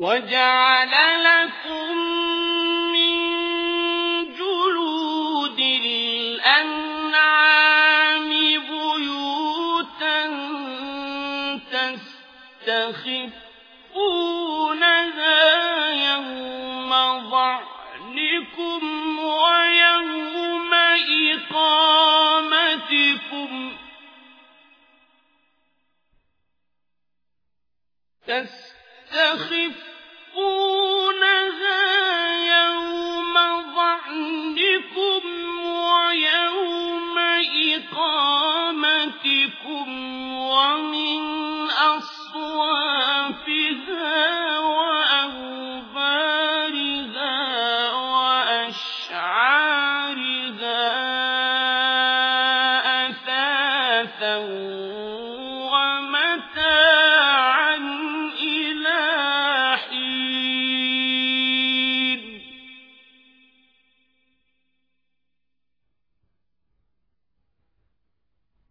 وجعل لكم من جلود الأنعام بيوتا تستخفونها يوم ظعنكم ويوم إقامتكم تستخفونها يوم إقامتكم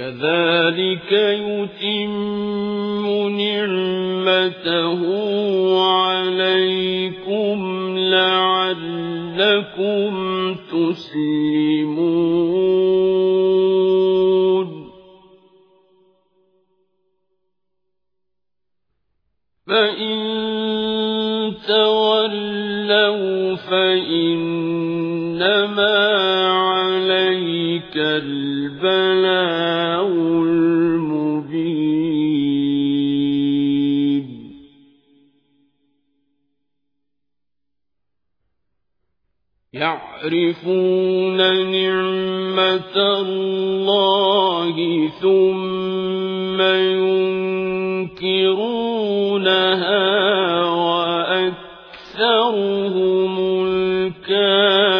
كذلك يتم نعمته عليكم لعلكم تسلمون. فإن تولوا فإنما عليك البلاغ المبين. يعرفون نعمة الله ثم ينكرونها وأكثرهم الكافرون.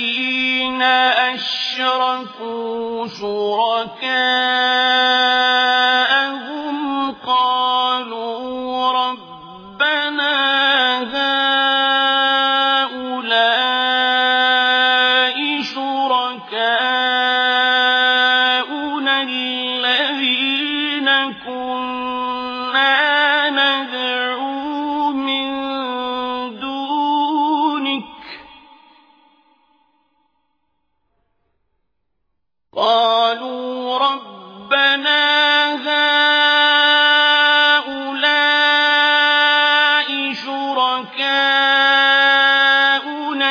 أشركوا شركاءهم ربنا هؤلاء شركاؤنا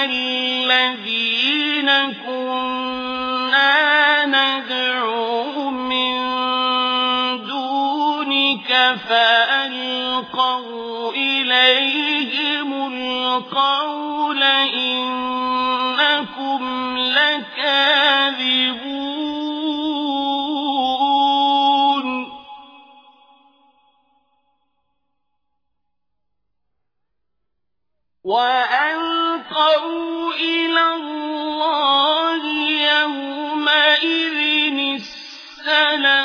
الذين كنا من دونك فألقوا إليهم القول إنكم لكاذبون. وألقوا إلى الله يومئذ السلم